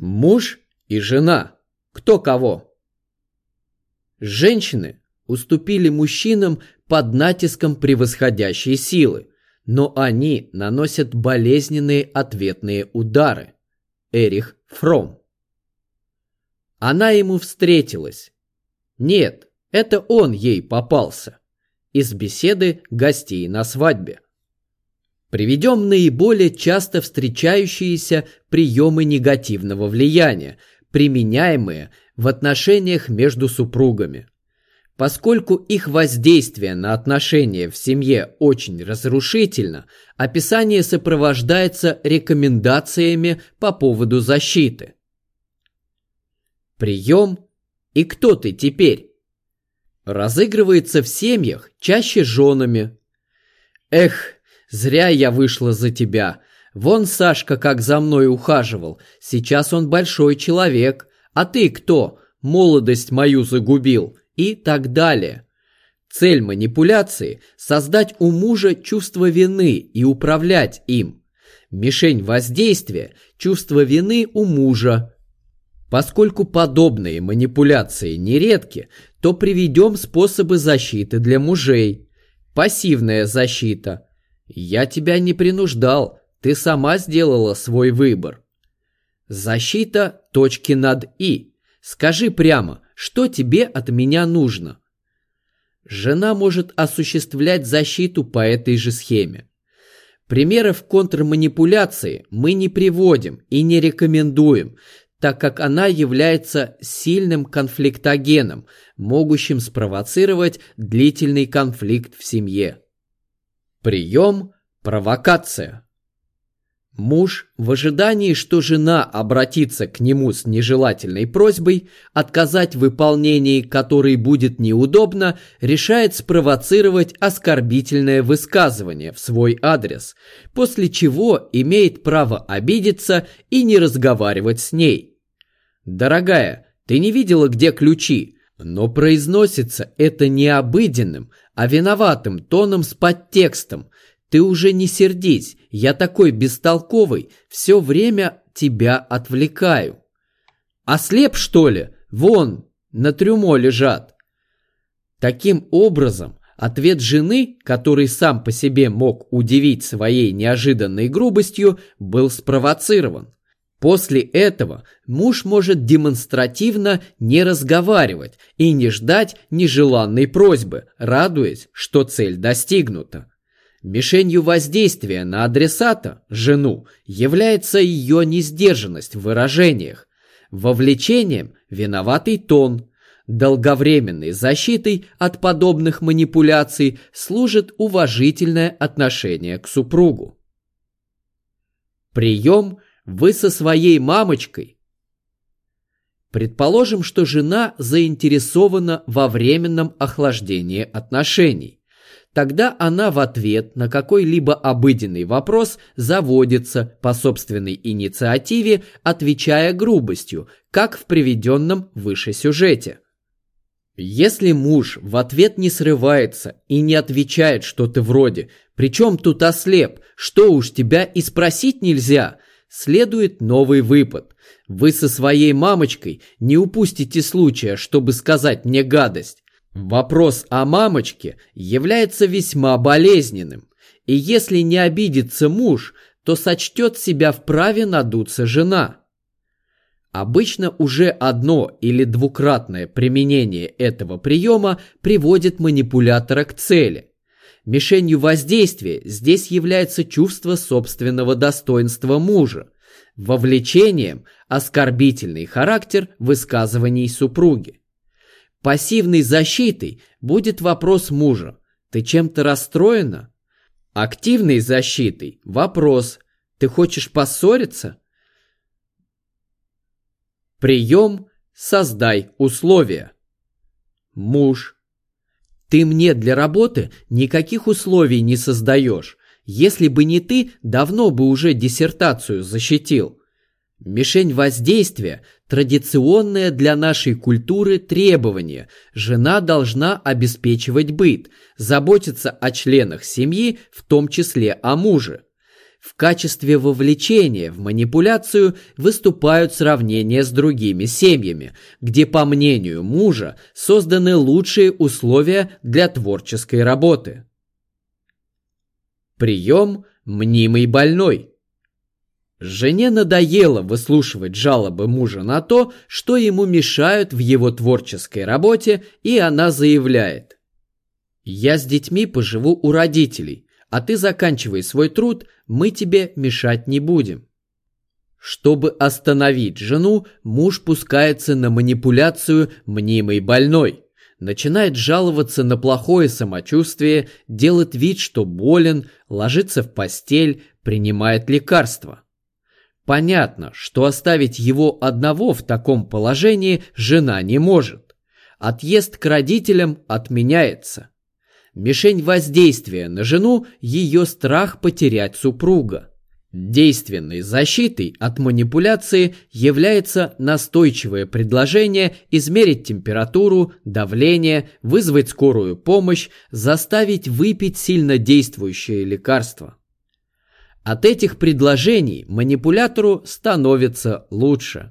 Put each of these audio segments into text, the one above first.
Муж и жена. Кто кого? Женщины уступили мужчинам под натиском превосходящей силы, но они наносят болезненные ответные удары. Эрих Фром. Она ему встретилась. Нет, это он ей попался. Из беседы гостей на свадьбе. Приведем наиболее часто встречающиеся приемы негативного влияния, применяемые в отношениях между супругами. Поскольку их воздействие на отношения в семье очень разрушительно, описание сопровождается рекомендациями по поводу защиты. Прием «И кто ты теперь?» разыгрывается в семьях чаще женами. Эх, Зря я вышла за тебя. Вон Сашка как за мной ухаживал. Сейчас он большой человек. А ты кто? Молодость мою загубил. И так далее. Цель манипуляции – создать у мужа чувство вины и управлять им. Мишень воздействия – чувство вины у мужа. Поскольку подобные манипуляции нередки, то приведем способы защиты для мужей. Пассивная защита – я тебя не принуждал, ты сама сделала свой выбор. Защита точки над «и». Скажи прямо, что тебе от меня нужно? Жена может осуществлять защиту по этой же схеме. Примеров контрманипуляции мы не приводим и не рекомендуем, так как она является сильным конфликтогеном, могущим спровоцировать длительный конфликт в семье. Прием – провокация. Муж, в ожидании, что жена обратится к нему с нежелательной просьбой, отказать в выполнении которой будет неудобно, решает спровоцировать оскорбительное высказывание в свой адрес, после чего имеет право обидеться и не разговаривать с ней. «Дорогая, ты не видела, где ключи?» Но произносится это не обыденным, а виноватым тоном с подтекстом. Ты уже не сердись, я такой бестолковый, все время тебя отвлекаю. Ослеп, что ли? Вон, на трюмо лежат. Таким образом, ответ жены, который сам по себе мог удивить своей неожиданной грубостью, был спровоцирован. После этого муж может демонстративно не разговаривать и не ждать нежеланной просьбы, радуясь, что цель достигнута. Мишенью воздействия на адресата, жену, является ее несдержанность в выражениях, вовлечением – виноватый тон, долговременной защитой от подобных манипуляций служит уважительное отношение к супругу. Прием – вы со своей мамочкой. Предположим, что жена заинтересована во временном охлаждении отношений. Тогда она в ответ на какой-либо обыденный вопрос заводится по собственной инициативе, отвечая грубостью, как в приведенном выше сюжете. Если муж в ответ не срывается и не отвечает что-то вроде «Причем тут ослеп? Что уж тебя и спросить нельзя?» Следует новый выпад. Вы со своей мамочкой не упустите случая, чтобы сказать мне гадость. Вопрос о мамочке является весьма болезненным, и если не обидится муж, то сочтет себя вправе надуться жена. Обычно уже одно или двукратное применение этого приема приводит манипулятора к цели. Мишенью воздействия здесь является чувство собственного достоинства мужа, вовлечением – оскорбительный характер высказываний супруги. Пассивной защитой будет вопрос мужа «Ты чем-то расстроена?» Активной защитой – вопрос «Ты хочешь поссориться?» Прием «Создай условия». Муж – ты мне для работы никаких условий не создаешь. Если бы не ты, давно бы уже диссертацию защитил. Мишень воздействия – традиционное для нашей культуры требование. Жена должна обеспечивать быт, заботиться о членах семьи, в том числе о муже. В качестве вовлечения в манипуляцию выступают сравнения с другими семьями, где, по мнению мужа, созданы лучшие условия для творческой работы. Прием «мнимый больной». Жене надоело выслушивать жалобы мужа на то, что ему мешают в его творческой работе, и она заявляет. «Я с детьми поживу у родителей, а ты заканчивай свой труд, мы тебе мешать не будем». Чтобы остановить жену, муж пускается на манипуляцию мнимой больной. Начинает жаловаться на плохое самочувствие, делает вид, что болен, ложится в постель, принимает лекарства. Понятно, что оставить его одного в таком положении жена не может. Отъезд к родителям отменяется. Мишень воздействия на жену – ее страх потерять супруга. Действенной защитой от манипуляции является настойчивое предложение измерить температуру, давление, вызвать скорую помощь, заставить выпить сильно действующее лекарство. От этих предложений манипулятору становится лучше.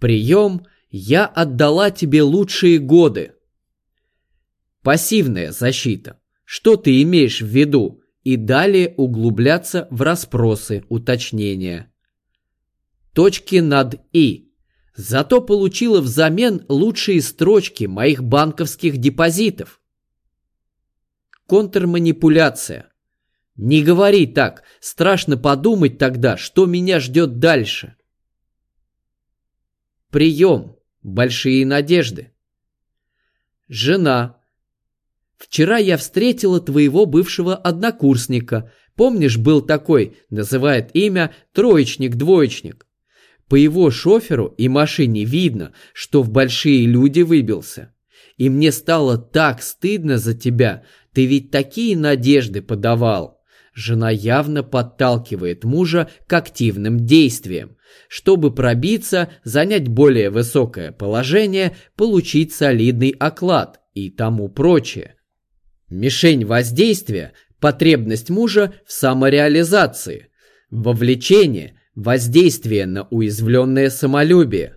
Прием «Я отдала тебе лучшие годы». Пассивная защита. Что ты имеешь в виду? И далее углубляться в расспросы, уточнения. Точки над «и». Зато получила взамен лучшие строчки моих банковских депозитов. Контрманипуляция. Не говори так, страшно подумать тогда, что меня ждет дальше. Прием. Большие надежды. Жена. Вчера я встретила твоего бывшего однокурсника. Помнишь, был такой, называет имя троечник-двоечник. По его шоферу и машине видно, что в большие люди выбился. И мне стало так стыдно за тебя, ты ведь такие надежды подавал. Жена явно подталкивает мужа к активным действиям, чтобы пробиться, занять более высокое положение, получить солидный оклад и тому прочее. Мишень воздействия – потребность мужа в самореализации, вовлечение, воздействие на уязвленное самолюбие.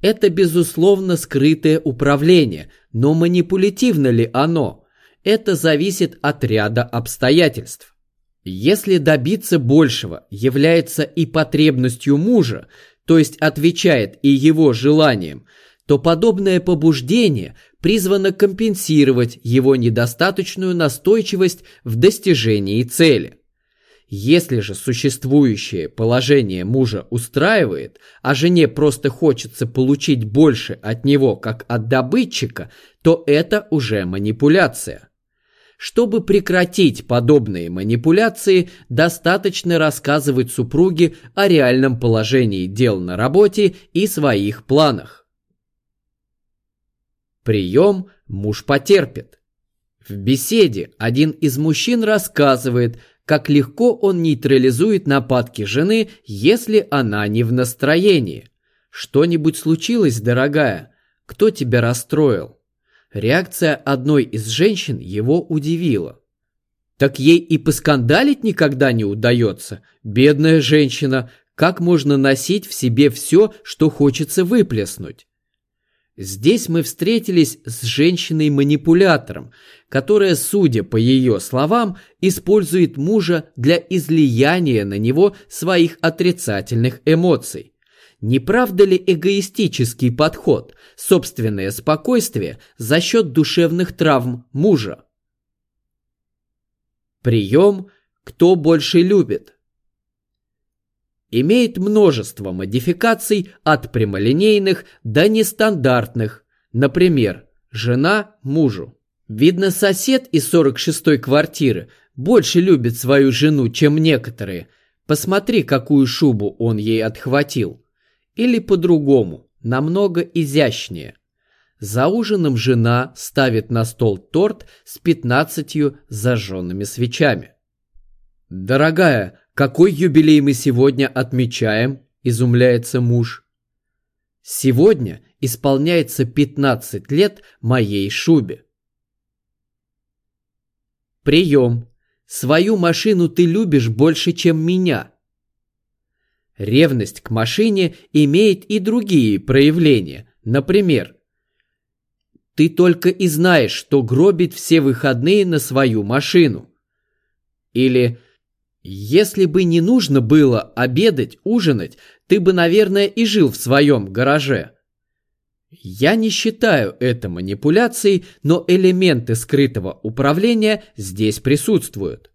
Это, безусловно, скрытое управление, но манипулятивно ли оно? Это зависит от ряда обстоятельств. Если добиться большего является и потребностью мужа, то есть отвечает и его желаниям, то подобное побуждение призвано компенсировать его недостаточную настойчивость в достижении цели. Если же существующее положение мужа устраивает, а жене просто хочется получить больше от него, как от добытчика, то это уже манипуляция. Чтобы прекратить подобные манипуляции, достаточно рассказывать супруге о реальном положении дел на работе и своих планах. Прием муж потерпит. В беседе один из мужчин рассказывает, как легко он нейтрализует нападки жены, если она не в настроении. Что-нибудь случилось, дорогая? Кто тебя расстроил? Реакция одной из женщин его удивила. Так ей и поскандалить никогда не удается. Бедная женщина, как можно носить в себе все, что хочется выплеснуть? Здесь мы встретились с женщиной-манипулятором, которая, судя по ее словам, использует мужа для излияния на него своих отрицательных эмоций. Не правда ли эгоистический подход, собственное спокойствие за счет душевных травм мужа? Прием «Кто больше любит?» Имеет множество модификаций от прямолинейных до нестандартных, например, жена мужу. Видно, сосед из 46-й квартиры больше любит свою жену, чем некоторые. Посмотри, какую шубу он ей отхватил. Или по-другому, намного изящнее. За ужином жена ставит на стол торт с пятнадцатью зажженными свечами. «Дорогая, какой юбилей мы сегодня отмечаем?» – изумляется муж. «Сегодня исполняется 15 лет моей шубе». Прием. свою машину ты любишь больше, чем меня. Ревность к машине имеет и другие проявления. Например, ты только и знаешь, что гробить все выходные на свою машину. Или если бы не нужно было обедать, ужинать, ты бы, наверное, и жил в своем гараже. Я не считаю это манипуляцией, но элементы скрытого управления здесь присутствуют.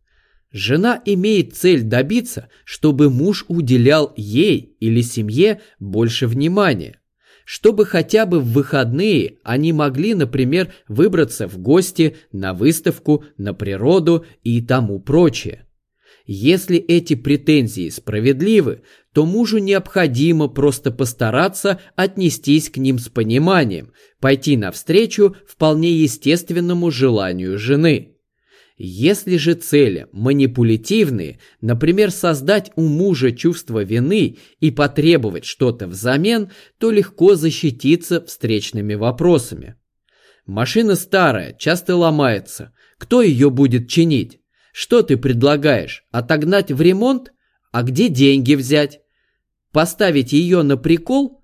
Жена имеет цель добиться, чтобы муж уделял ей или семье больше внимания. Чтобы хотя бы в выходные они могли, например, выбраться в гости, на выставку, на природу и тому прочее. Если эти претензии справедливы, то мужу необходимо просто постараться отнестись к ним с пониманием, пойти навстречу вполне естественному желанию жены. Если же цели манипулятивные, например, создать у мужа чувство вины и потребовать что-то взамен, то легко защититься встречными вопросами. Машина старая, часто ломается. Кто ее будет чинить? Что ты предлагаешь? Отогнать в ремонт? А где деньги взять? Поставить ее на прикол?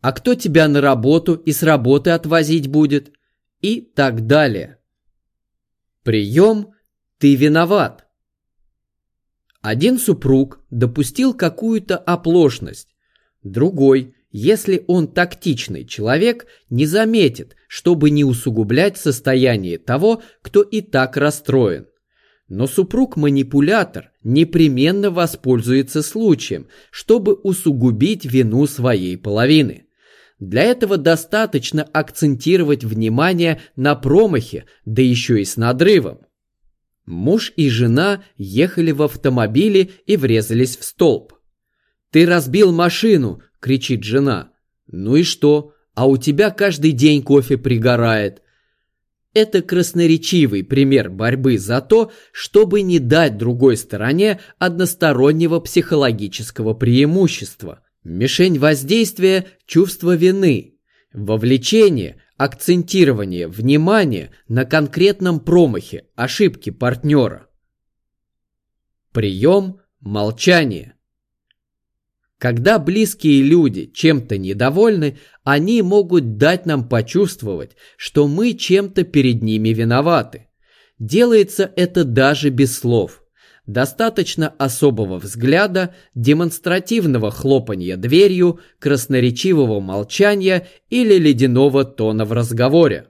А кто тебя на работу и с работы отвозить будет? И так далее. Прием «ты виноват». Один супруг допустил какую-то оплошность, другой, если он тактичный человек, не заметит, чтобы не усугублять состояние того, кто и так расстроен. Но супруг-манипулятор непременно воспользуется случаем, чтобы усугубить вину своей половины. Для этого достаточно акцентировать внимание на промахе, да еще и с надрывом. Муж и жена ехали в автомобиле и врезались в столб. «Ты разбил машину!» – кричит жена. «Ну и что? А у тебя каждый день кофе пригорает». Это красноречивый пример борьбы за то, чтобы не дать другой стороне одностороннего психологического преимущества. Мишень воздействия – чувство вины, вовлечение, акцентирование внимания на конкретном промахе, ошибке партнера. Прием – молчание. Когда близкие люди чем-то недовольны, они могут дать нам почувствовать, что мы чем-то перед ними виноваты. Делается это даже без слов. Достаточно особого взгляда, демонстративного хлопанья дверью, красноречивого молчания или ледяного тона в разговоре.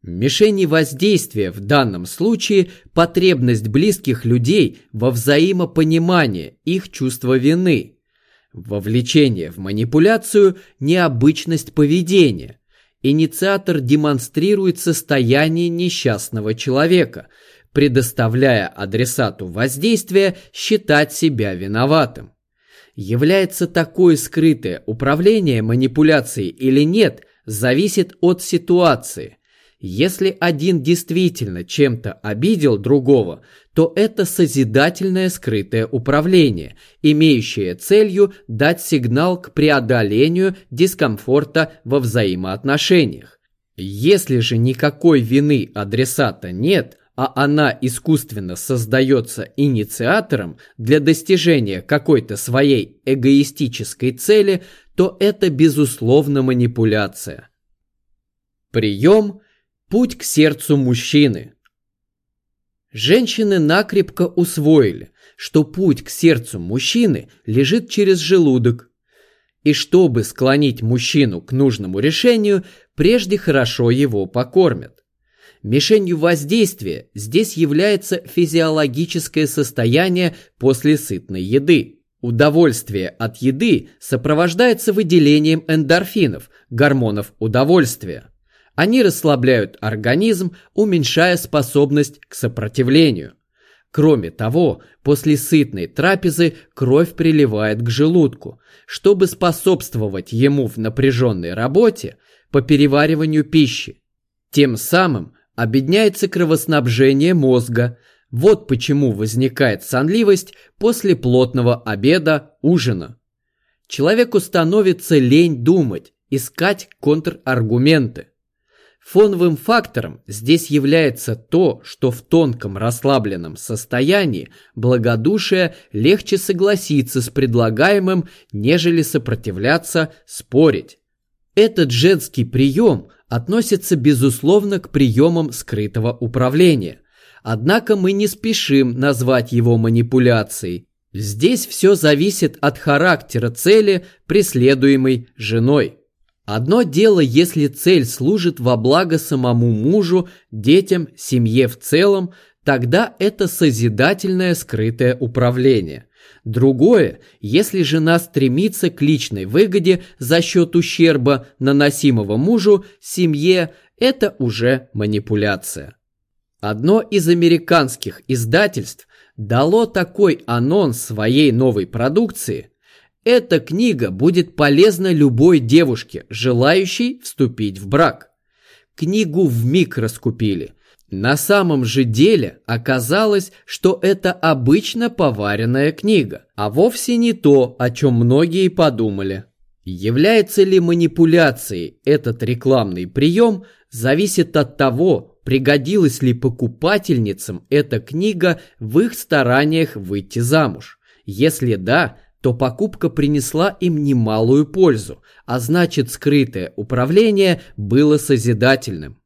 Мишени воздействия в данном случае – потребность близких людей во взаимопонимании их чувства вины, вовлечение в манипуляцию – необычность поведения. Инициатор демонстрирует состояние несчастного человека – предоставляя адресату воздействия считать себя виноватым. Является такое скрытое управление манипуляцией или нет, зависит от ситуации. Если один действительно чем-то обидел другого, то это созидательное скрытое управление, имеющее целью дать сигнал к преодолению дискомфорта во взаимоотношениях. Если же никакой вины адресата нет – а она искусственно создается инициатором для достижения какой-то своей эгоистической цели, то это безусловно манипуляция. Прием – путь к сердцу мужчины. Женщины накрепко усвоили, что путь к сердцу мужчины лежит через желудок. И чтобы склонить мужчину к нужному решению, прежде хорошо его покормят. Мишенью воздействия здесь является физиологическое состояние после сытной еды. Удовольствие от еды сопровождается выделением эндорфинов, гормонов удовольствия. Они расслабляют организм, уменьшая способность к сопротивлению. Кроме того, после сытной трапезы кровь приливает к желудку, чтобы способствовать ему в напряженной работе по перевариванию пищи. Тем самым обедняется кровоснабжение мозга. Вот почему возникает сонливость после плотного обеда, ужина. Человеку становится лень думать, искать контраргументы. Фоновым фактором здесь является то, что в тонком расслабленном состоянии благодушие легче согласиться с предлагаемым, нежели сопротивляться, спорить. Этот женский прием относится безусловно к приемам скрытого управления. Однако мы не спешим назвать его манипуляцией. Здесь все зависит от характера цели, преследуемой женой. Одно дело, если цель служит во благо самому мужу, детям, семье в целом, тогда это созидательное скрытое управление. Другое, если жена стремится к личной выгоде за счет ущерба, наносимого мужу, семье, это уже манипуляция. Одно из американских издательств дало такой анонс своей новой продукции – эта книга будет полезна любой девушке, желающей вступить в брак. Книгу в миг раскупили. На самом же деле оказалось, что это обычно поваренная книга, а вовсе не то, о чем многие подумали. Является ли манипуляцией этот рекламный прием, зависит от того, пригодилась ли покупательницам эта книга в их стараниях выйти замуж. Если да, то покупка принесла им немалую пользу, а значит скрытое управление было созидательным.